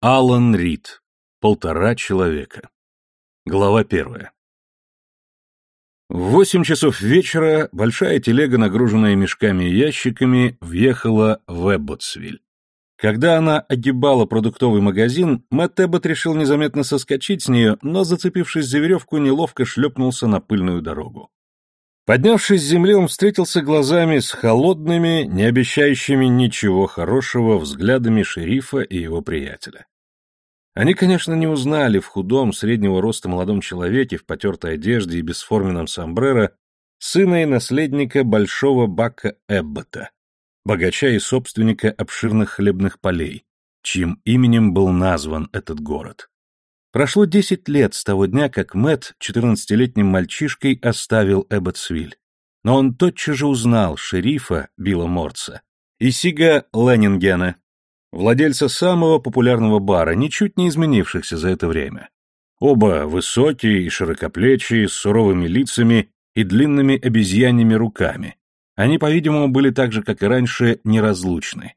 Алан Рид. Полтора человека. Глава первая. В восемь часов вечера большая телега, нагруженная мешками и ящиками, въехала в Эбботсвиль. Когда она огибала продуктовый магазин, Мэтт Эббот решил незаметно соскочить с нее, но, зацепившись за веревку, неловко шлепнулся на пыльную дорогу. Поднявшись с земли, он встретился глазами с холодными, не обещающими ничего хорошего взглядами шерифа и его приятеля. Они, конечно, не узнали в худом, среднего роста молодом человеке в потертой одежде и бесформенном сомбреро сына и наследника большого Бака Эббота, богача и собственника обширных хлебных полей, чьим именем был назван этот город. Прошло десять лет с того дня, как Мэт, четырнадцатилетним мальчишкой, оставил Эбботсвиль. Но он тотчас же узнал шерифа Билла Морца и Сига Леннингена, владельца самого популярного бара, ничуть не изменившихся за это время. Оба высокие и широкоплечие, с суровыми лицами и длинными обезьяньими руками. Они, по-видимому, были так же, как и раньше, неразлучны.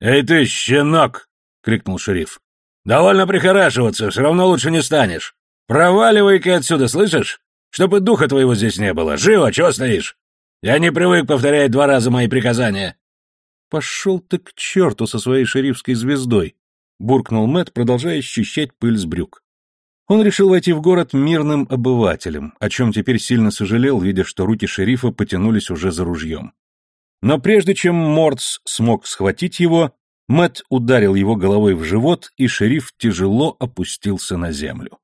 «Эй ты, щенок!» — крикнул шериф. Довольно прихорашиваться, все равно лучше не станешь. Проваливай-ка отсюда, слышишь? Чтобы духа твоего здесь не было. Живо, чего стоишь? Я не привык повторять два раза мои приказания. Пошел ты к черту со своей шерифской звездой, буркнул Мэт, продолжая счищать пыль с брюк. Он решил войти в город мирным обывателем, о чем теперь сильно сожалел, видя, что руки шерифа потянулись уже за ружьем. Но прежде чем Мордс смог схватить его, Мэт ударил его головой в живот, и шериф тяжело опустился на землю.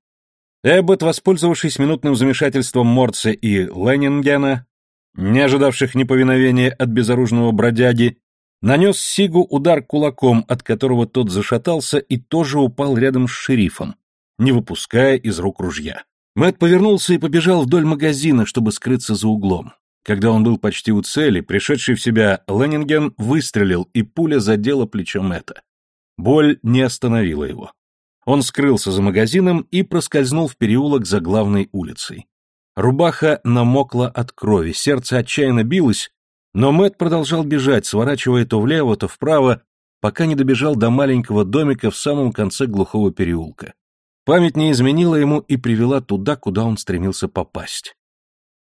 Эббот, воспользовавшись минутным замешательством Морца и Леннингена, не ожидавших неповиновения от безоружного бродяги, нанес Сигу удар кулаком, от которого тот зашатался и тоже упал рядом с шерифом, не выпуская из рук ружья. Мэт повернулся и побежал вдоль магазина, чтобы скрыться за углом. Когда он был почти у цели, пришедший в себя Леннинген выстрелил, и пуля задела плечо Мэтта. Боль не остановила его. Он скрылся за магазином и проскользнул в переулок за главной улицей. Рубаха намокла от крови, сердце отчаянно билось, но Мэт продолжал бежать, сворачивая то влево, то вправо, пока не добежал до маленького домика в самом конце глухого переулка. Память не изменила ему и привела туда, куда он стремился попасть.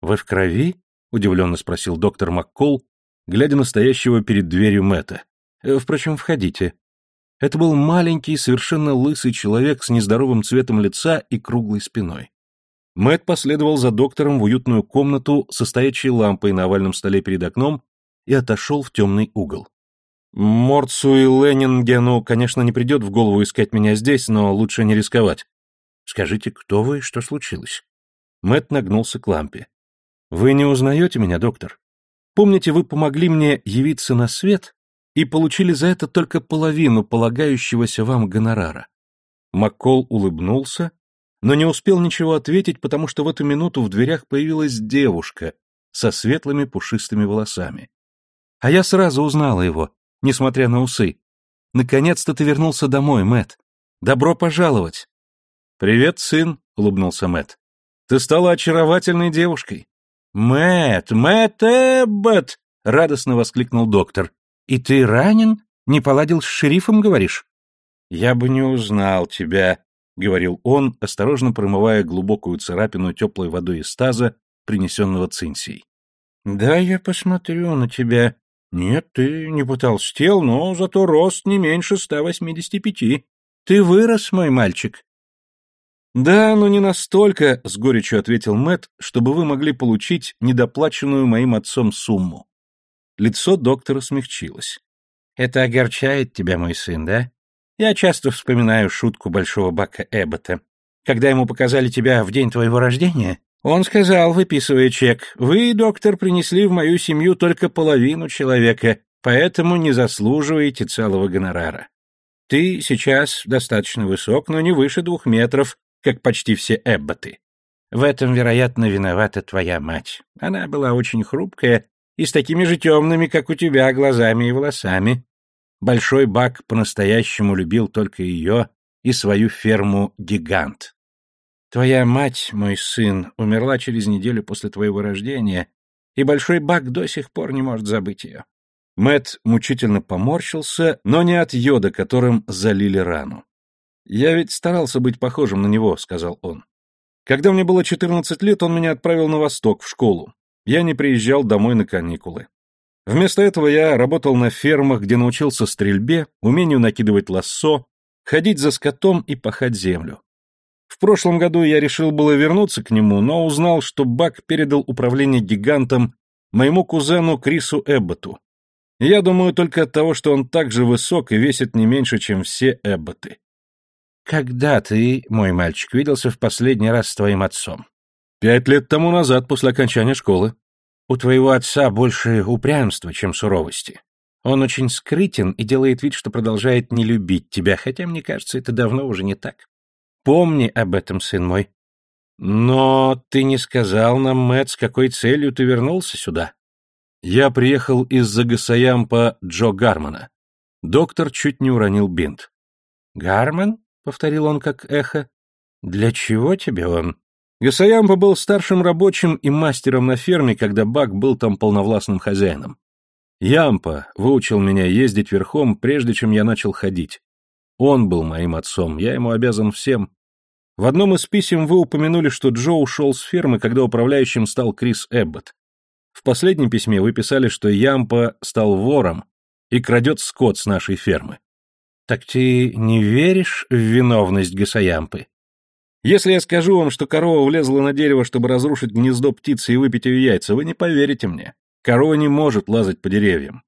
«Вы в крови?» — удивленно спросил доктор Маккол, глядя на стоящего перед дверью Мэтта. «Э, «Впрочем, входите». Это был маленький, совершенно лысый человек с нездоровым цветом лица и круглой спиной. Мэтт последовал за доктором в уютную комнату со стоячей лампой на овальном столе перед окном и отошел в темный угол. Морцу и Леннингену, конечно, не придет в голову искать меня здесь, но лучше не рисковать. Скажите, кто вы и что случилось? Мэтт нагнулся к лампе. Вы не узнаете меня, доктор? Помните, вы помогли мне явиться на свет и получили за это только половину полагающегося вам гонорара. Маккол улыбнулся, но не успел ничего ответить, потому что в эту минуту в дверях появилась девушка со светлыми пушистыми волосами. А я сразу узнала его, несмотря на усы. Наконец-то ты вернулся домой, Мэт. Добро пожаловать. Привет, сын, улыбнулся Мэт. Ты стала очаровательной девушкой. Мэт, Мэт Эббот! радостно воскликнул доктор. И ты ранен? Не поладил с шерифом, говоришь? Я бы не узнал тебя, говорил он, осторожно промывая глубокую царапину теплой водой из таза, принесенного цинсией. Да, я посмотрю на тебя. Нет, ты не потолстел, но зато рост не меньше ста восьмидесяти пяти. Ты вырос, мой мальчик. «Да, но не настолько», — с горечью ответил Мэт, «чтобы вы могли получить недоплаченную моим отцом сумму». Лицо доктора смягчилось. «Это огорчает тебя, мой сын, да? Я часто вспоминаю шутку большого Бака Эббота. Когда ему показали тебя в день твоего рождения, он сказал, выписывая чек, «Вы, доктор, принесли в мою семью только половину человека, поэтому не заслуживаете целого гонорара. Ты сейчас достаточно высок, но не выше двух метров, как почти все Эбботы. В этом, вероятно, виновата твоя мать. Она была очень хрупкая и с такими же темными, как у тебя, глазами и волосами. Большой Бак по-настоящему любил только ее и свою ферму «Гигант». Твоя мать, мой сын, умерла через неделю после твоего рождения, и Большой Бак до сих пор не может забыть ее. Мэт мучительно поморщился, но не от йода, которым залили рану. «Я ведь старался быть похожим на него», — сказал он. «Когда мне было 14 лет, он меня отправил на восток, в школу. Я не приезжал домой на каникулы. Вместо этого я работал на фермах, где научился стрельбе, умению накидывать лассо, ходить за скотом и пахать землю. В прошлом году я решил было вернуться к нему, но узнал, что Бак передал управление гигантом моему кузену Крису Эбботу. Я думаю только от того, что он так же высок и весит не меньше, чем все Эбботы. Когда ты, мой мальчик, виделся в последний раз с твоим отцом? Пять лет тому назад, после окончания школы. У твоего отца больше упрямства, чем суровости. Он очень скрытен и делает вид, что продолжает не любить тебя, хотя, мне кажется, это давно уже не так. Помни об этом, сын мой. Но ты не сказал нам, Мэтт, с какой целью ты вернулся сюда. Я приехал из-за Гасаямпа Джо Гармана. Доктор чуть не уронил бинт. Гарман? — повторил он как эхо. Для чего тебе он? Гасаямпа был старшим рабочим и мастером на ферме, когда Бак был там полновластным хозяином. Ямпа выучил меня ездить верхом, прежде чем я начал ходить. Он был моим отцом, я ему обязан всем. В одном из писем вы упомянули, что Джо ушел с фермы, когда управляющим стал Крис Эббот. В последнем письме вы писали, что Ямпа стал вором и крадет скот с нашей фермы. Так ты не веришь в виновность Гасаямпы? Если я скажу вам, что корова влезла на дерево, чтобы разрушить гнездо птицы и выпить ее яйца, вы не поверите мне. Корова не может лазать по деревьям.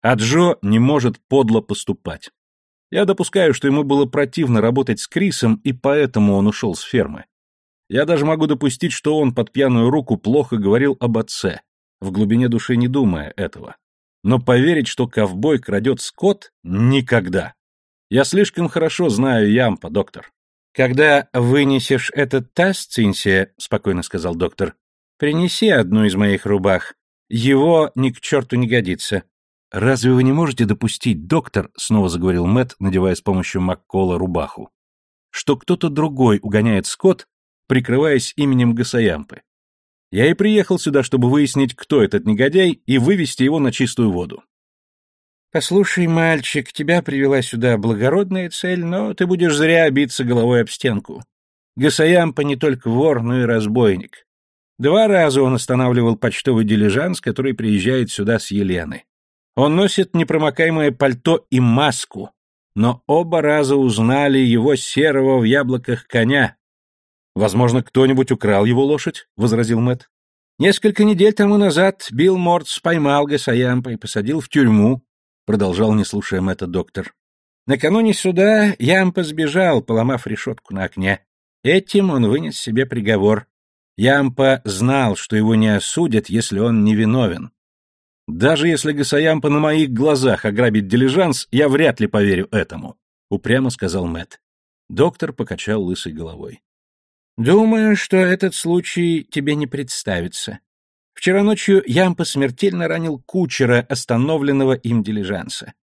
А Джо не может подло поступать. Я допускаю, что ему было противно работать с Крисом, и поэтому он ушел с фермы. Я даже могу допустить, что он под пьяную руку плохо говорил об отце, в глубине души не думая этого. Но поверить, что ковбой крадет скот — никогда. Я слишком хорошо знаю Ямпа, доктор. «Когда вынесешь этот таз, Цинсия, — спокойно сказал доктор, — принеси одну из моих рубах. Его ни к черту не годится». «Разве вы не можете допустить, доктор, — снова заговорил Мэт, надевая с помощью Маккола рубаху, — что кто-то другой угоняет скот, прикрываясь именем Гасаямпы? Я и приехал сюда, чтобы выяснить, кто этот негодяй, и вывести его на чистую воду. «Послушай, мальчик, тебя привела сюда благородная цель, но ты будешь зря биться головой об стенку. Гасаямпа не только вор, но и разбойник. Два раза он останавливал почтовый дилижанс, который приезжает сюда с Елены. Он носит непромокаемое пальто и маску, но оба раза узнали его серого в яблоках коня. «Возможно, кто-нибудь украл его лошадь?» — возразил Мэт. Несколько недель тому назад Билл Мортс поймал Гасаямпа и посадил в тюрьму, — продолжал, не слушая Мэтта доктор. Накануне суда Ямпа сбежал, поломав решетку на окне. Этим он вынес себе приговор. Ямпа знал, что его не осудят, если он невиновен. «Даже если Гасаямпа на моих глазах ограбит дилижанс, я вряд ли поверю этому», — упрямо сказал Мэтт. Доктор покачал лысой головой. «Думаю, что этот случай тебе не представится. Вчера ночью Ямпа смертельно ранил кучера, остановленного им дилижанса.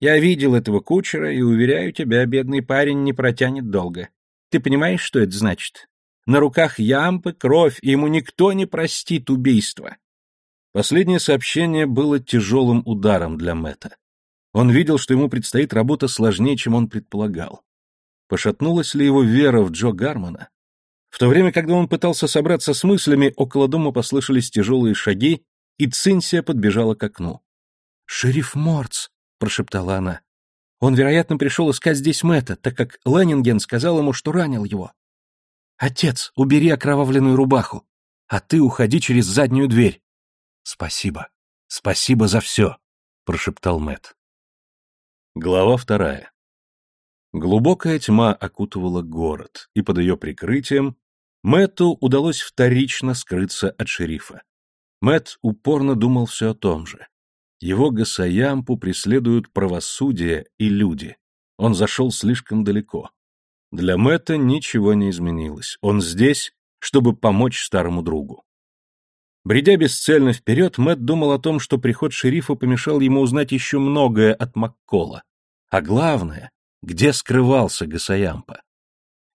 Я видел этого кучера и, уверяю тебя, бедный парень не протянет долго. Ты понимаешь, что это значит? На руках Ямпы кровь, и ему никто не простит убийства. Последнее сообщение было тяжелым ударом для Мэтта. Он видел, что ему предстоит работа сложнее, чем он предполагал. Пошатнулась ли его вера в Джо Гармона? В то время, когда он пытался собраться с мыслями, около дома послышались тяжелые шаги, и Цинсия подбежала к окну. «Шериф Морц», — прошептала она. «Он, вероятно, пришел искать здесь Мэтта, так как Леннинген сказал ему, что ранил его. Отец, убери окровавленную рубаху, а ты уходи через заднюю дверь». «Спасибо, спасибо за все», — прошептал Мэтт. Глава вторая. Глубокая тьма окутывала город, и под ее прикрытием Мэтту удалось вторично скрыться от шерифа. Мэтт упорно думал все о том же. Его Гасаямпу преследуют правосудие и люди. Он зашел слишком далеко. Для Мэтта ничего не изменилось. Он здесь, чтобы помочь старому другу. Бредя бесцельно вперед, Мэтт думал о том, что приход шерифа помешал ему узнать еще многое от Маккола. А главное, где скрывался Гасаямпа?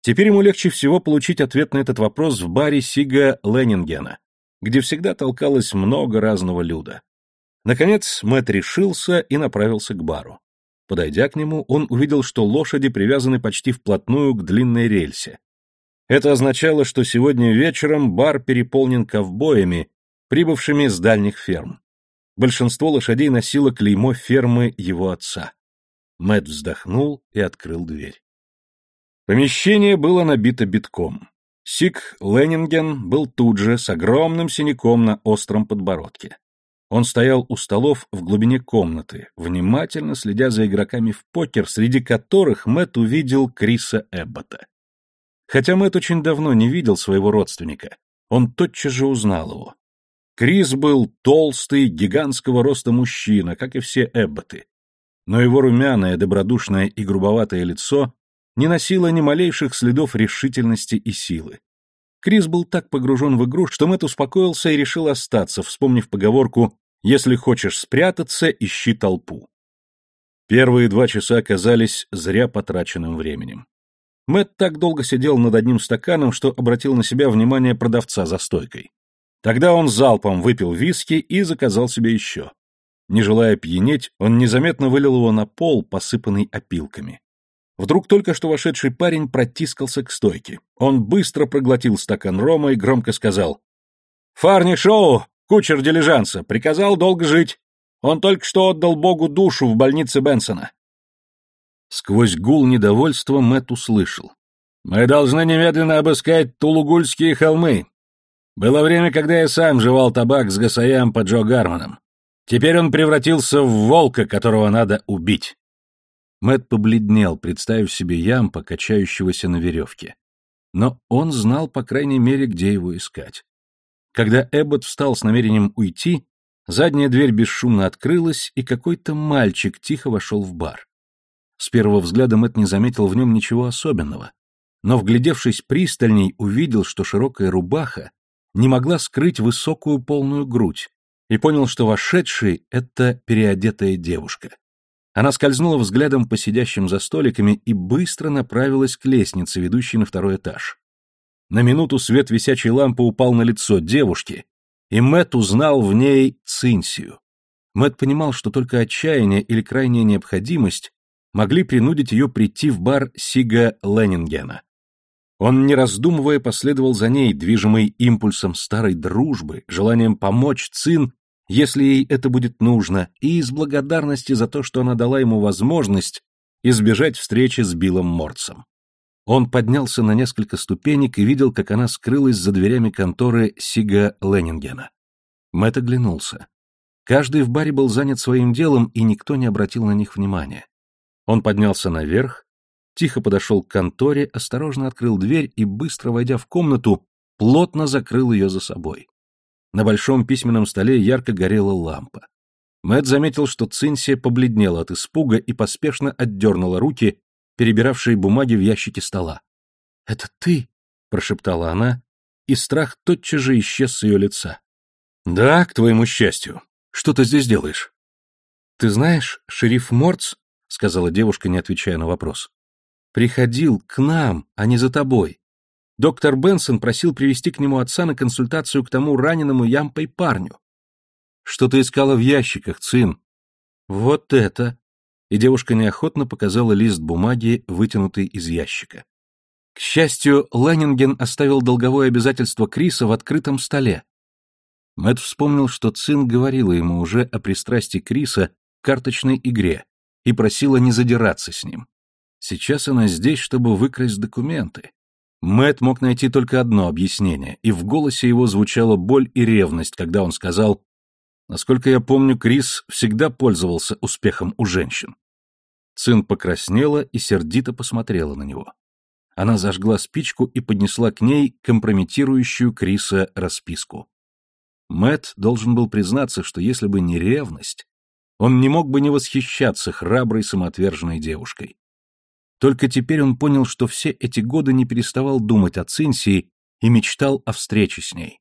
Теперь ему легче всего получить ответ на этот вопрос в баре Сига Леннингена, где всегда толкалось много разного люда. Наконец Мэтт решился и направился к бару. Подойдя к нему, он увидел, что лошади привязаны почти вплотную к длинной рельсе. Это означало, что сегодня вечером бар переполнен ковбоями, прибывшими с дальних ферм. Большинство лошадей носило клеймо фермы его отца. Мэт вздохнул и открыл дверь. Помещение было набито битком. Сик Леннинген был тут же, с огромным синяком на остром подбородке. Он стоял у столов в глубине комнаты, внимательно следя за игроками в покер, среди которых Мэт увидел Криса Эббота. Хотя Мэт очень давно не видел своего родственника, он тотчас же узнал его. Крис был толстый, гигантского роста мужчина, как и все Эбботы. Но его румяное, добродушное и грубоватое лицо не носило ни малейших следов решительности и силы. Крис был так погружен в игру, что Мэтт успокоился и решил остаться, вспомнив поговорку «Если хочешь спрятаться, ищи толпу». Первые два часа оказались зря потраченным временем. Мэтт так долго сидел над одним стаканом, что обратил на себя внимание продавца за стойкой. Тогда он залпом выпил виски и заказал себе еще. Не желая пьянеть, он незаметно вылил его на пол, посыпанный опилками. Вдруг только что вошедший парень протискался к стойке. Он быстро проглотил стакан рома и громко сказал. «Фарни Шоу, кучер дилижанса, приказал долго жить. Он только что отдал Богу душу в больнице Бенсона». Сквозь гул недовольства Мэт услышал. «Мы должны немедленно обыскать Тулугульские холмы. Было время, когда я сам жевал табак с Гасаям по Джо Гарманом. Теперь он превратился в волка, которого надо убить». Мэт побледнел, представив себе ямпа, качающегося на веревке. Но он знал, по крайней мере, где его искать. Когда Эббот встал с намерением уйти, задняя дверь бесшумно открылась, и какой-то мальчик тихо вошел в бар. С первого взгляда Мэт не заметил в нем ничего особенного, но, вглядевшись пристальней, увидел, что широкая рубаха не могла скрыть высокую полную грудь, и понял, что вошедший — это переодетая девушка. Она скользнула взглядом по сидящим за столиками и быстро направилась к лестнице, ведущей на второй этаж. На минуту свет висячей лампы упал на лицо девушки, и Мэт узнал в ней Цинсию. Мэт понимал, что только отчаяние или крайняя необходимость могли принудить ее прийти в бар Сига Леннингена. Он, не раздумывая, последовал за ней, движимый импульсом старой дружбы, желанием помочь Цин если ей это будет нужно, и из благодарности за то, что она дала ему возможность избежать встречи с Биллом Морцем. Он поднялся на несколько ступенек и видел, как она скрылась за дверями конторы Сига Леннингена. Мэтт оглянулся. Каждый в баре был занят своим делом, и никто не обратил на них внимания. Он поднялся наверх, тихо подошел к конторе, осторожно открыл дверь и, быстро войдя в комнату, плотно закрыл ее за собой. На большом письменном столе ярко горела лампа. Мэт заметил, что Цинсия побледнела от испуга и поспешно отдернула руки, перебиравшие бумаги в ящике стола. «Это ты?» — прошептала она, и страх тотчас же исчез с ее лица. «Да, к твоему счастью. Что ты здесь делаешь?» «Ты знаешь, шериф Морц, — сказала девушка, не отвечая на вопрос, — приходил к нам, а не за тобой. Доктор Бенсон просил привести к нему отца на консультацию к тому раненому ямпой парню. «Что ты искала в ящиках, Цин?» «Вот это!» И девушка неохотно показала лист бумаги, вытянутый из ящика. К счастью, Леннинген оставил долговое обязательство Криса в открытом столе. Мэтт вспомнил, что Цин говорила ему уже о пристрастии Криса к карточной игре и просила не задираться с ним. Сейчас она здесь, чтобы выкрасть документы. Мэт мог найти только одно объяснение, и в голосе его звучала боль и ревность, когда он сказал «Насколько я помню, Крис всегда пользовался успехом у женщин». Цин покраснела и сердито посмотрела на него. Она зажгла спичку и поднесла к ней компрометирующую Криса расписку. Мэт должен был признаться, что если бы не ревность, он не мог бы не восхищаться храброй самоотверженной девушкой. Только теперь он понял, что все эти годы не переставал думать о Цинсии и мечтал о встрече с ней.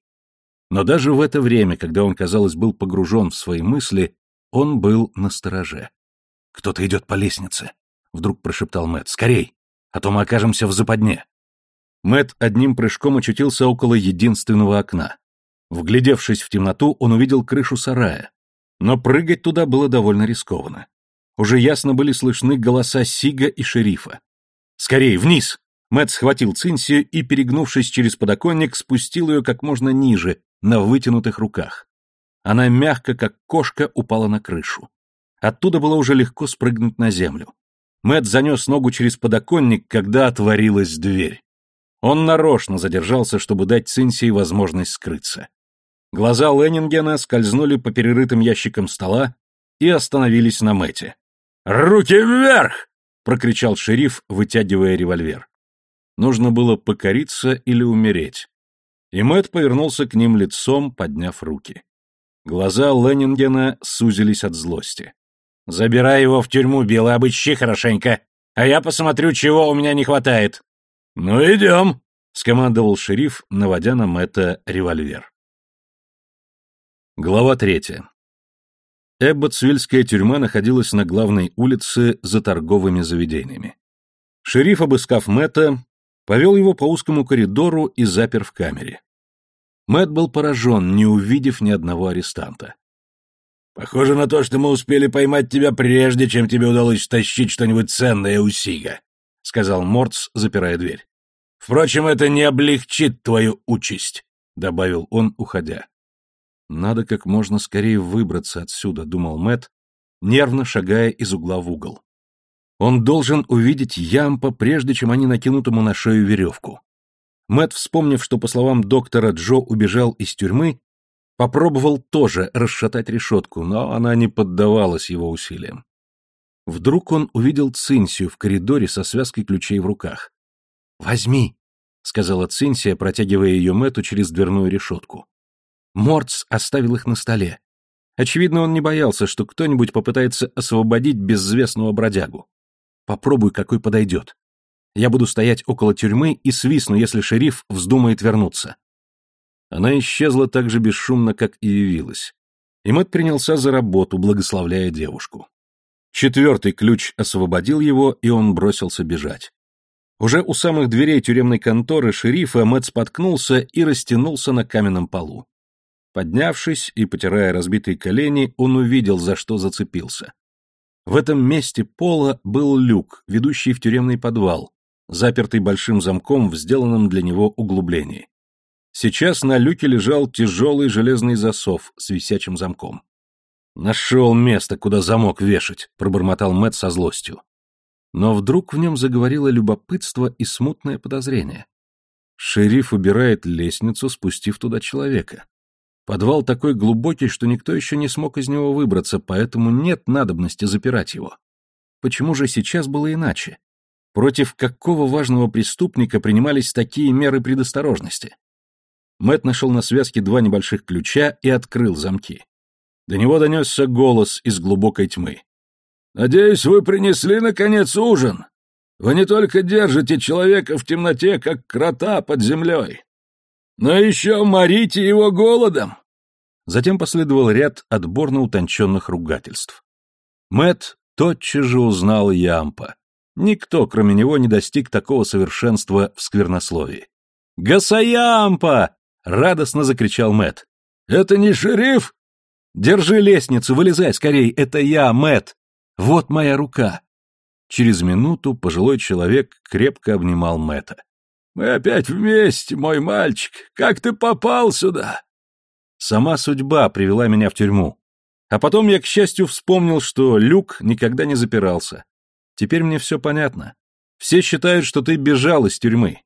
Но даже в это время, когда он, казалось, был погружен в свои мысли, он был на стороже. «Кто-то идет по лестнице», — вдруг прошептал Мэт. «Скорей, а то мы окажемся в западне». Мэт одним прыжком очутился около единственного окна. Вглядевшись в темноту, он увидел крышу сарая, но прыгать туда было довольно рискованно. Уже ясно были слышны голоса Сига и шерифа. «Скорей, вниз!» Мэтт схватил Цинсию и, перегнувшись через подоконник, спустил ее как можно ниже, на вытянутых руках. Она мягко, как кошка, упала на крышу. Оттуда было уже легко спрыгнуть на землю. Мэтт занес ногу через подоконник, когда отворилась дверь. Он нарочно задержался, чтобы дать Цинсии возможность скрыться. Глаза Леннингена скользнули по перерытым ящикам стола и остановились на Мэтте. «Руки вверх!» — прокричал шериф, вытягивая револьвер. Нужно было покориться или умереть. И Мэтт повернулся к ним лицом, подняв руки. Глаза Леннингена сузились от злости. «Забирай его в тюрьму, Билл, обыщи хорошенько, а я посмотрю, чего у меня не хватает». «Ну, идем», — скомандовал шериф, наводя на Мэтта револьвер. Глава третья. Эбботсвильская тюрьма находилась на главной улице за торговыми заведениями. Шериф, обыскав Мэтта, повел его по узкому коридору и запер в камере. Мэтт был поражен, не увидев ни одного арестанта. «Похоже на то, что мы успели поймать тебя прежде, чем тебе удалось стащить что-нибудь ценное у Сига», — сказал Мортс, запирая дверь. «Впрочем, это не облегчит твою участь», — добавил он, уходя. «Надо как можно скорее выбраться отсюда», — думал Мэтт, нервно шагая из угла в угол. Он должен увидеть Ямпа, прежде чем они накинут ему на шею веревку. Мэт, вспомнив, что, по словам доктора, Джо убежал из тюрьмы, попробовал тоже расшатать решетку, но она не поддавалась его усилиям. Вдруг он увидел Цинсию в коридоре со связкой ключей в руках. «Возьми», — сказала Цинсия, протягивая ее Мэту через дверную решетку. Мортс оставил их на столе. Очевидно, он не боялся, что кто-нибудь попытается освободить безвестного бродягу. Попробуй, какой подойдет. Я буду стоять около тюрьмы и свистну, если шериф вздумает вернуться. Она исчезла так же бесшумно, как и явилась. И Мэтт принялся за работу, благословляя девушку. Четвертый ключ освободил его, и он бросился бежать. Уже у самых дверей тюремной конторы шерифа Мэтт споткнулся и растянулся на каменном полу. Поднявшись и потирая разбитые колени, он увидел, за что зацепился. В этом месте пола был люк, ведущий в тюремный подвал, запертый большим замком в сделанном для него углублении. Сейчас на люке лежал тяжелый железный засов с висячим замком. «Нашел место, куда замок вешать», — пробормотал Мэтт со злостью. Но вдруг в нем заговорило любопытство и смутное подозрение. Шериф убирает лестницу, спустив туда человека. Подвал такой глубокий, что никто еще не смог из него выбраться, поэтому нет надобности запирать его. Почему же сейчас было иначе? Против какого важного преступника принимались такие меры предосторожности? Мэт нашел на связке два небольших ключа и открыл замки. До него донесся голос из глубокой тьмы. «Надеюсь, вы принесли, наконец, ужин. Вы не только держите человека в темноте, как крота под землей, но еще морите его голодом!» Затем последовал ряд отборно утонченных ругательств. Мэт тотчас же узнал Ямпа. Никто, кроме него, не достиг такого совершенства в сквернословии. «Гасаямпа!» — радостно закричал Мэт. «Это не шериф?» «Держи лестницу, вылезай скорей, это я, Мэт. Вот моя рука!» Через минуту пожилой человек крепко обнимал Мэта. Мы опять вместе, мой мальчик. Как ты попал сюда? Сама судьба привела меня в тюрьму. А потом я, к счастью, вспомнил, что люк никогда не запирался. Теперь мне все понятно. Все считают, что ты бежал из тюрьмы.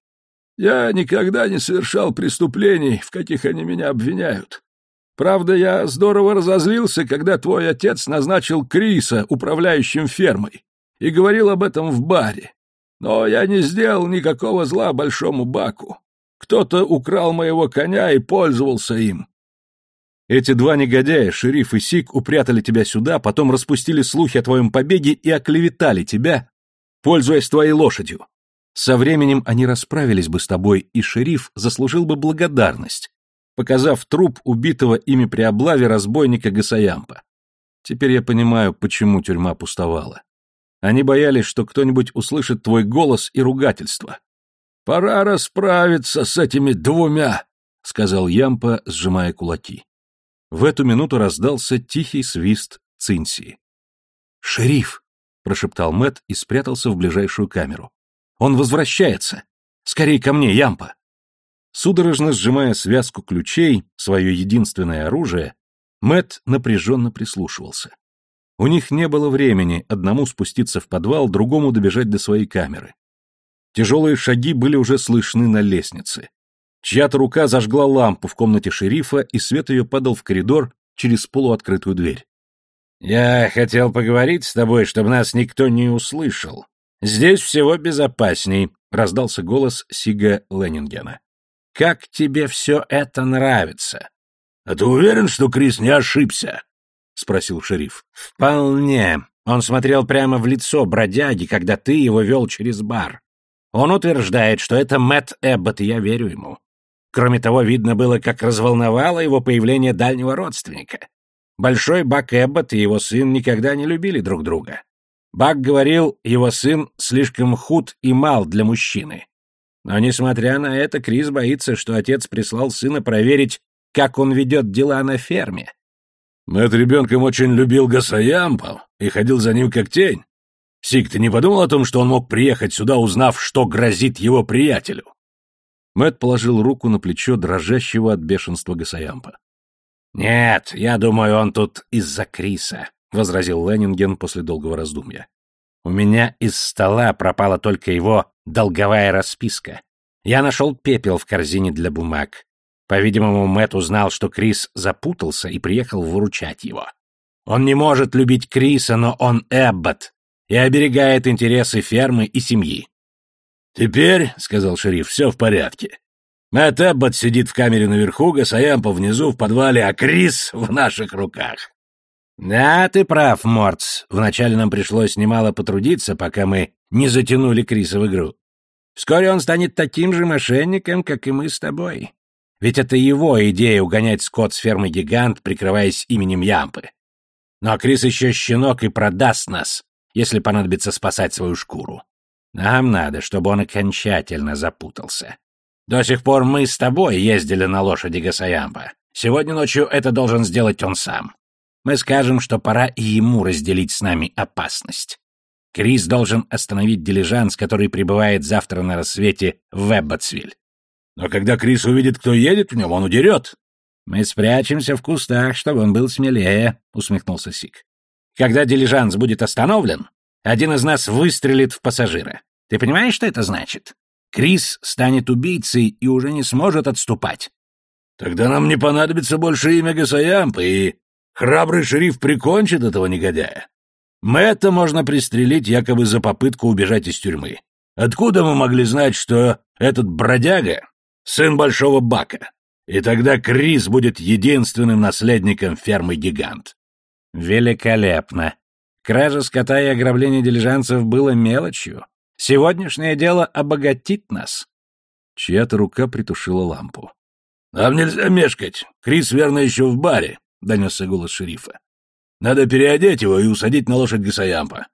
Я никогда не совершал преступлений, в каких они меня обвиняют. Правда, я здорово разозлился, когда твой отец назначил Криса управляющим фермой и говорил об этом в баре. Но я не сделал никакого зла большому баку. Кто-то украл моего коня и пользовался им. Эти два негодяя, шериф и Сик, упрятали тебя сюда, потом распустили слухи о твоем побеге и оклеветали тебя, пользуясь твоей лошадью. Со временем они расправились бы с тобой, и шериф заслужил бы благодарность, показав труп убитого ими при облаве разбойника Гасаямпа. Теперь я понимаю, почему тюрьма пустовала. Они боялись, что кто-нибудь услышит твой голос и ругательство. «Пора расправиться с этими двумя», — сказал Ямпа, сжимая кулаки. В эту минуту раздался тихий свист Цинсии. «Шериф!» прошептал Мэт и спрятался в ближайшую камеру. Он возвращается. Скорей ко мне, Ямпа. Судорожно сжимая связку ключей, свое единственное оружие, Мэт напряженно прислушивался. У них не было времени одному спуститься в подвал, другому добежать до своей камеры. Тяжелые шаги были уже слышны на лестнице. Чья-то рука зажгла лампу в комнате шерифа, и свет ее падал в коридор через полуоткрытую дверь. «Я хотел поговорить с тобой, чтобы нас никто не услышал. Здесь всего безопасней», — раздался голос Сига Леннингена. «Как тебе все это нравится?» «А ты уверен, что Крис не ошибся?» — спросил шериф. «Вполне. Он смотрел прямо в лицо бродяги, когда ты его вел через бар. Он утверждает, что это Мэтт Эббот, и я верю ему. Кроме того, видно было, как разволновало его появление дальнего родственника. Большой Бак Эббот и его сын никогда не любили друг друга. Бак говорил, его сын слишком худ и мал для мужчины. Но, несмотря на это, Крис боится, что отец прислал сына проверить, как он ведет дела на ферме. Мэтт ребенком очень любил Гасаямпа и ходил за ним как тень. Сик, ты не подумал о том, что он мог приехать сюда, узнав, что грозит его приятелю? Мэт положил руку на плечо дрожащего от бешенства Гасаямпа. «Нет, я думаю, он тут из-за Криса», — возразил Леннинген после долгого раздумья. «У меня из стола пропала только его долговая расписка. Я нашел пепел в корзине для бумаг. По-видимому, Мэт узнал, что Крис запутался и приехал выручать его. Он не может любить Криса, но он Эббот и оберегает интересы фермы и семьи. «Теперь, — сказал шериф, — все в порядке. Мэтт Эббот сидит в камере наверху, Гасаямпа внизу в подвале, а Крис в наших руках». «Да, ты прав, Морц. Вначале нам пришлось немало потрудиться, пока мы не затянули Криса в игру. Вскоре он станет таким же мошенником, как и мы с тобой. Ведь это его идея угонять скот с фермы «Гигант», прикрываясь именем Ямпы. Но Крис еще щенок и продаст нас, если понадобится спасать свою шкуру. Нам надо, чтобы он окончательно запутался. До сих пор мы с тобой ездили на лошади Гасаямба. Сегодня ночью это должен сделать он сам. Мы скажем, что пора и ему разделить с нами опасность. Крис должен остановить дилижанс, который прибывает завтра на рассвете в Эбботсвиль. Но когда Крис увидит, кто едет в нем, он удерет. Мы спрячемся в кустах, чтобы он был смелее, усмехнулся Сик. Когда дилижанс будет остановлен, один из нас выстрелит в пассажира. Ты понимаешь, что это значит? Крис станет убийцей и уже не сможет отступать. Тогда нам не понадобится больше имя Гасаямпа, и храбрый шериф прикончит этого негодяя. Мэтта можно пристрелить якобы за попытку убежать из тюрьмы. Откуда мы могли знать, что этот бродяга — сын Большого Бака? И тогда Крис будет единственным наследником фермы «Гигант». Великолепно. Кража скота и ограбление дилижанцев было мелочью. Сегодняшнее дело обогатит нас. Чья-то рука притушила лампу. «Нам нельзя мешкать. Крис, верно, еще в баре», — донесся голос шерифа. «Надо переодеть его и усадить на лошадь Гасаямпа.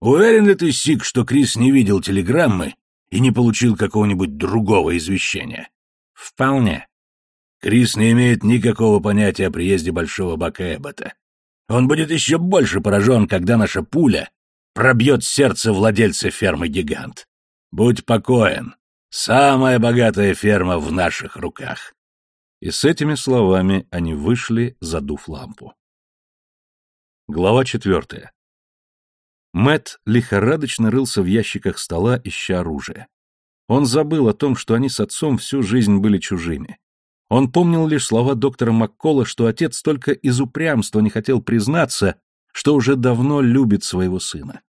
Уверен ли ты, Сик, что Крис не видел телеграммы и не получил какого-нибудь другого извещения?» «Вполне». Крис не имеет никакого понятия о приезде Большого Бака. Он будет еще больше поражен, когда наша пуля пробьет сердце владельца фермы «Гигант». Будь покоен, самая богатая ферма в наших руках. И с этими словами они вышли, задув лампу. Глава четвертая. Мэт лихорадочно рылся в ящиках стола, ища оружие. Он забыл о том, что они с отцом всю жизнь были чужими. Он помнил лишь слова доктора Маккола, что отец только из упрямства не хотел признаться, что уже давно любит своего сына.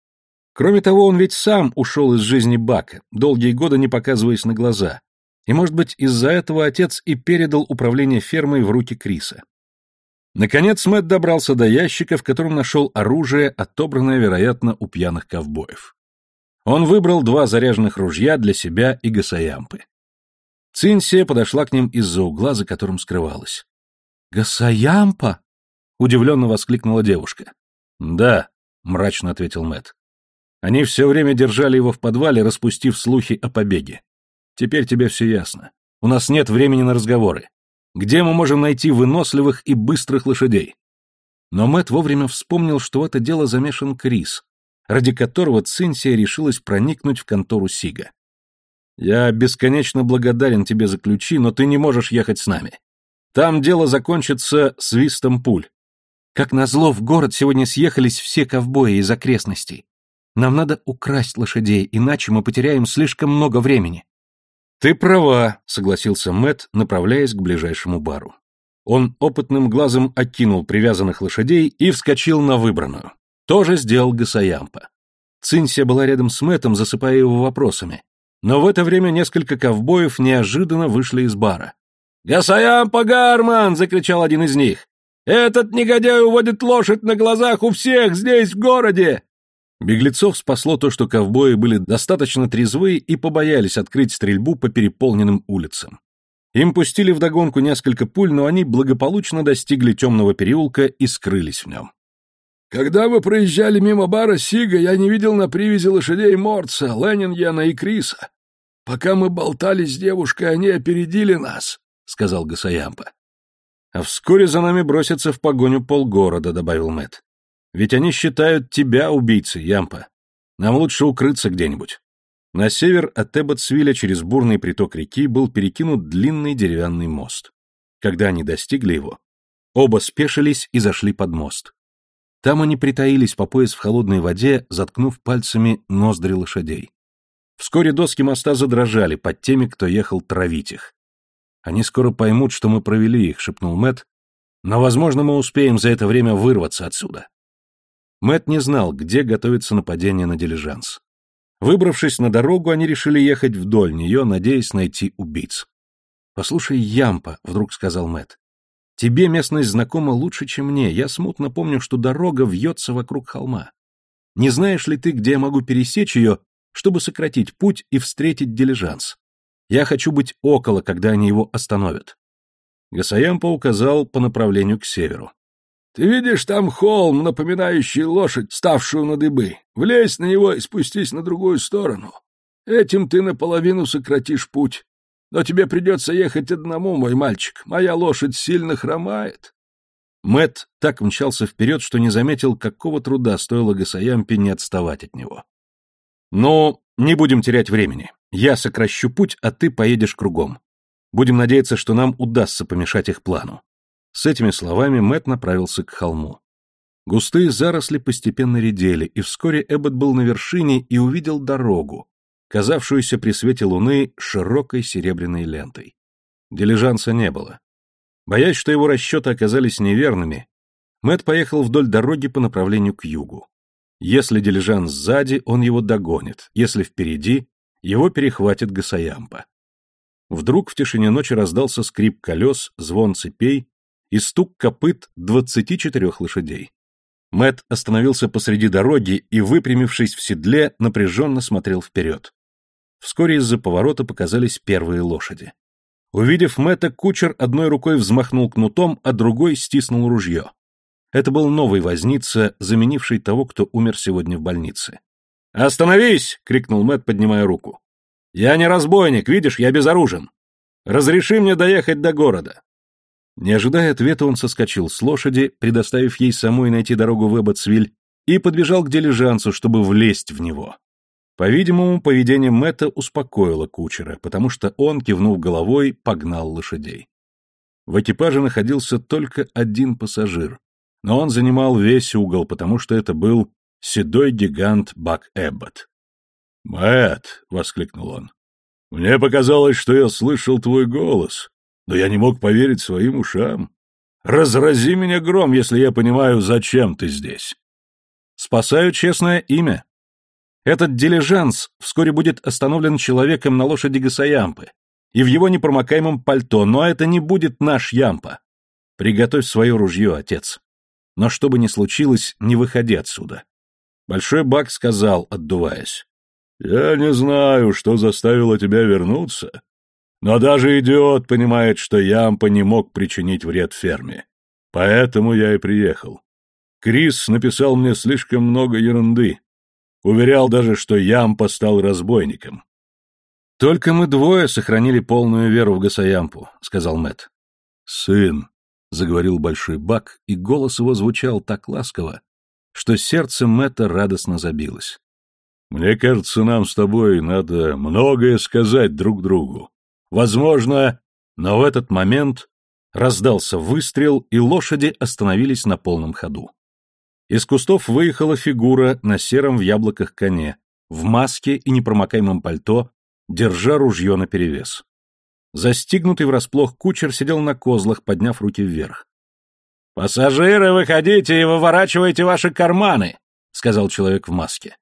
Кроме того, он ведь сам ушел из жизни Бака, долгие годы не показываясь на глаза. И, может быть, из-за этого отец и передал управление фермой в руки Криса. Наконец Мэтт добрался до ящика, в котором нашел оружие, отобранное, вероятно, у пьяных ковбоев. Он выбрал два заряженных ружья для себя и Гасаямпы. Цинсия подошла к ним из-за угла, за которым скрывалась. «Гасаямпа!» — удивленно воскликнула девушка. «Да», — мрачно ответил Мэт. «Они все время держали его в подвале, распустив слухи о побеге. Теперь тебе все ясно. У нас нет времени на разговоры. Где мы можем найти выносливых и быстрых лошадей?» Но Мэт вовремя вспомнил, что в это дело замешан Крис, ради которого Цинсия решилась проникнуть в контору Сига. «Я бесконечно благодарен тебе за ключи, но ты не можешь ехать с нами. Там дело закончится свистом пуль. Как назло, в город сегодня съехались все ковбои из окрестностей. Нам надо украсть лошадей, иначе мы потеряем слишком много времени. Ты права, согласился Мэт, направляясь к ближайшему бару. Он опытным глазом окинул привязанных лошадей и вскочил на выбранную. Тоже сделал Гасаямпа. Цинся была рядом с Мэтом, засыпая его вопросами. Но в это время несколько ковбоев неожиданно вышли из бара. «Гасаямпа Гарман!» — закричал один из них. «Этот негодяй уводит лошадь на глазах у всех здесь, в городе!» Беглецов спасло то, что ковбои были достаточно трезвы и побоялись открыть стрельбу по переполненным улицам. Им пустили вдогонку несколько пуль, но они благополучно достигли темного переулка и скрылись в нем. «Когда вы проезжали мимо бара Сига, я не видел на привязи лошадей Морца, Лениньяна и Криса. Пока мы болтали с девушкой, они опередили нас», — сказал Гасаямпа. «А вскоре за нами бросятся в погоню полгорода», — добавил Мэт. Ведь они считают тебя убийцей, Ямпа. Нам лучше укрыться где-нибудь. На север от Эбботсвилля через бурный приток реки был перекинут длинный деревянный мост. Когда они достигли его, оба спешились и зашли под мост. Там они притаились по пояс в холодной воде, заткнув пальцами ноздри лошадей. Вскоре доски моста задрожали под теми, кто ехал травить их. «Они скоро поймут, что мы провели их», — шепнул Мэт. «Но, возможно, мы успеем за это время вырваться отсюда». Мэт не знал, где готовится нападение на дилижанс. Выбравшись на дорогу, они решили ехать вдоль нее, надеясь найти убийц. «Послушай, Ямпа», — вдруг сказал Мэт, — «тебе местность знакома лучше, чем мне. Я смутно помню, что дорога вьется вокруг холма. Не знаешь ли ты, где я могу пересечь ее, чтобы сократить путь и встретить дилижанс? Я хочу быть около, когда они его остановят». Гасаямпа указал по направлению к северу. Ты видишь там холм, напоминающий лошадь, ставшую на дыбы. Влезь на него и спустись на другую сторону. Этим ты наполовину сократишь путь. Но тебе придется ехать одному, мой мальчик. Моя лошадь сильно хромает. Мэт так мчался вперед, что не заметил, какого труда стоило Гасаямпе не отставать от него. «Ну, не будем терять времени. Я сокращу путь, а ты поедешь кругом. Будем надеяться, что нам удастся помешать их плану. С этими словами Мэт направился к холму. Густые заросли постепенно редели, и вскоре Эббот был на вершине и увидел дорогу, казавшуюся при свете луны широкой серебряной лентой. Дилижанса не было. Боясь, что его расчеты оказались неверными, Мэт поехал вдоль дороги по направлению к югу. Если дилижанс сзади, он его догонит, если впереди, его перехватит Гасаямпа. Вдруг в тишине ночи раздался скрип колес, звон цепей, и стук копыт двадцати четырех лошадей. Мэт остановился посреди дороги и, выпрямившись в седле, напряженно смотрел вперед. Вскоре из-за поворота показались первые лошади. Увидев Мэтта, кучер одной рукой взмахнул кнутом, а другой стиснул ружье. Это был новый возница, заменивший того, кто умер сегодня в больнице. «Остановись!» — крикнул Мэт, поднимая руку. «Я не разбойник, видишь, я безоружен. Разреши мне доехать до города. Не ожидая ответа, он соскочил с лошади, предоставив ей самой найти дорогу в Эбботсвиль, и подбежал к дилижансу, чтобы влезть в него. По-видимому, поведение Мэтта успокоило кучера, потому что он, кивнув головой, погнал лошадей. В экипаже находился только один пассажир, но он занимал весь угол, потому что это был седой гигант Бак Эббот. «Мэтт!» — воскликнул он. «Мне показалось, что я слышал твой голос но я не мог поверить своим ушам. Разрази меня гром, если я понимаю, зачем ты здесь. Спасаю честное имя. Этот дилижанс вскоре будет остановлен человеком на лошади Гасаямпы и в его непромокаемом пальто, но это не будет наш Ямпа. Приготовь свое ружье, отец. Но что бы ни случилось, не выходи отсюда. Большой Бак сказал, отдуваясь. «Я не знаю, что заставило тебя вернуться, но даже идиот понимает, что Ямпа не мог причинить вред ферме. Поэтому я и приехал. Крис написал мне слишком много ерунды. Уверял даже, что Ямпа стал разбойником. «Только мы двое сохранили полную веру в Гасаямпу», — сказал Мэт. «Сын», — заговорил Большой Бак, и голос его звучал так ласково, что сердце Мэтта радостно забилось. «Мне кажется, нам с тобой надо многое сказать друг другу. Возможно...» Но в этот момент раздался выстрел, и лошади остановились на полном ходу. Из кустов выехала фигура на сером в яблоках коне, в маске и непромокаемом пальто, держа ружье наперевес. Застигнутый врасплох кучер сидел на козлах, подняв руки вверх. «Пассажиры, выходите и выворачивайте ваши карманы!» — сказал человек в маске.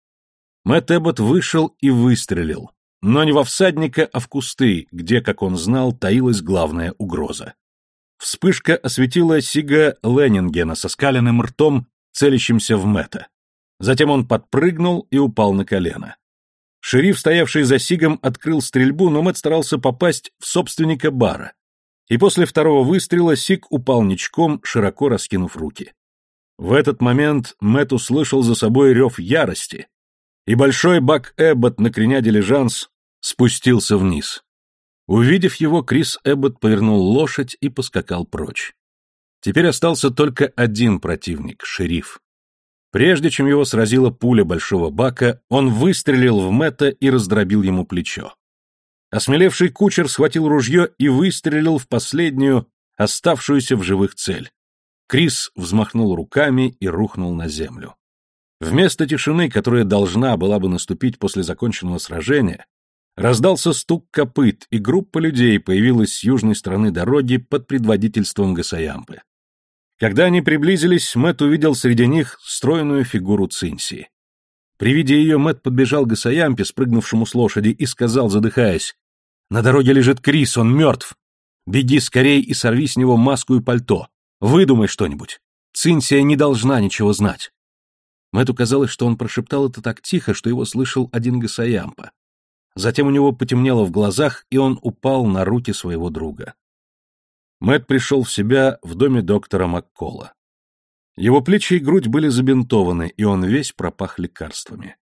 Мэтт Эббот вышел и выстрелил, но не во всадника, а в кусты, где, как он знал, таилась главная угроза. Вспышка осветила Сига Леннингена со скаленным ртом, целящимся в Мэтта. Затем он подпрыгнул и упал на колено. Шериф, стоявший за Сигом, открыл стрельбу, но Мэтт старался попасть в собственника бара, и после второго выстрела Сик упал ничком, широко раскинув руки. В этот момент Мэт услышал за собой рев ярости, и большой Бак Эббот, накреня дилижанс, спустился вниз. Увидев его, Крис Эббот повернул лошадь и поскакал прочь. Теперь остался только один противник — шериф. Прежде чем его сразила пуля большого бака, он выстрелил в Мэтта и раздробил ему плечо. Осмелевший кучер схватил ружье и выстрелил в последнюю, оставшуюся в живых цель. Крис взмахнул руками и рухнул на землю. Вместо тишины, которая должна была бы наступить после законченного сражения, раздался стук копыт, и группа людей появилась с южной стороны дороги под предводительством Гасаямпы. Когда они приблизились, Мэт увидел среди них стройную фигуру Цинси. При виде ее Мэт подбежал к Гасаямпе, спрыгнувшему с лошади, и сказал, задыхаясь, на дороге лежит Крис, он мертв. Беги скорей и сорви с него маску и пальто. Выдумай что-нибудь. Цинсия не должна ничего знать. Мэтту казалось, что он прошептал это так тихо, что его слышал один Гасаямпа. Затем у него потемнело в глазах, и он упал на руки своего друга. Мэт пришел в себя в доме доктора Маккола. Его плечи и грудь были забинтованы, и он весь пропах лекарствами.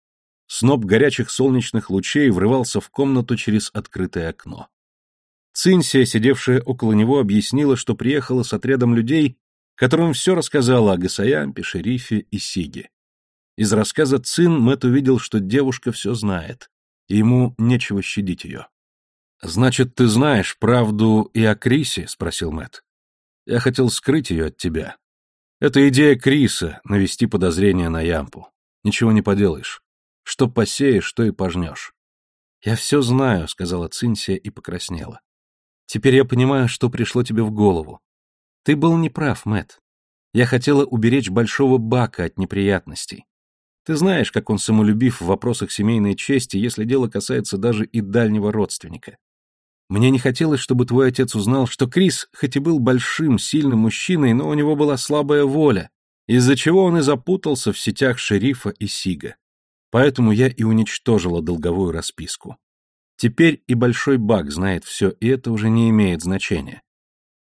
Сноп горячих солнечных лучей врывался в комнату через открытое окно. Цинсия, сидевшая около него, объяснила, что приехала с отрядом людей, которым все рассказала о Гасаямпе, шерифе и Сиге. Из рассказа Цин Мэт увидел, что девушка все знает, и ему нечего щадить ее. «Значит, ты знаешь правду и о Крисе?» — спросил Мэт. «Я хотел скрыть ее от тебя. Это идея Криса — навести подозрение на Ямпу. Ничего не поделаешь. Что посеешь, то и пожнешь. «Я все знаю», — сказала Цинсия и покраснела. «Теперь я понимаю, что пришло тебе в голову. Ты был неправ, Мэт. Я хотела уберечь большого Бака от неприятностей. Ты знаешь, как он самолюбив в вопросах семейной чести, если дело касается даже и дальнего родственника. Мне не хотелось, чтобы твой отец узнал, что Крис, хоть и был большим, сильным мужчиной, но у него была слабая воля, из-за чего он и запутался в сетях шерифа и Сига. Поэтому я и уничтожила долговую расписку. Теперь и Большой Баг знает все, и это уже не имеет значения.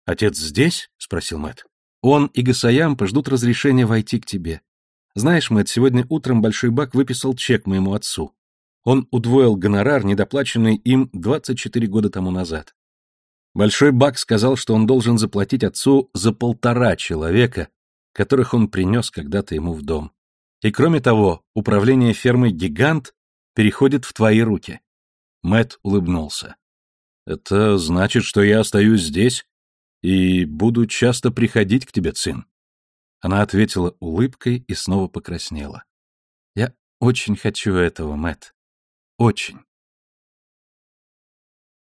«Отец здесь?» — спросил Мэт. «Он и Гасаямпа ждут разрешения войти к тебе. Знаешь, Мэт, сегодня утром Большой Баг выписал чек моему отцу. Он удвоил гонорар, недоплаченный им 24 года тому назад. Большой Баг сказал, что он должен заплатить отцу за полтора человека, которых он принес когда-то ему в дом. И кроме того, управление фермой «Гигант» переходит в твои руки. Мэт улыбнулся. Это значит, что я остаюсь здесь и буду часто приходить к тебе, сын. Она ответила улыбкой и снова покраснела. Я очень хочу этого, Мэт. Очень.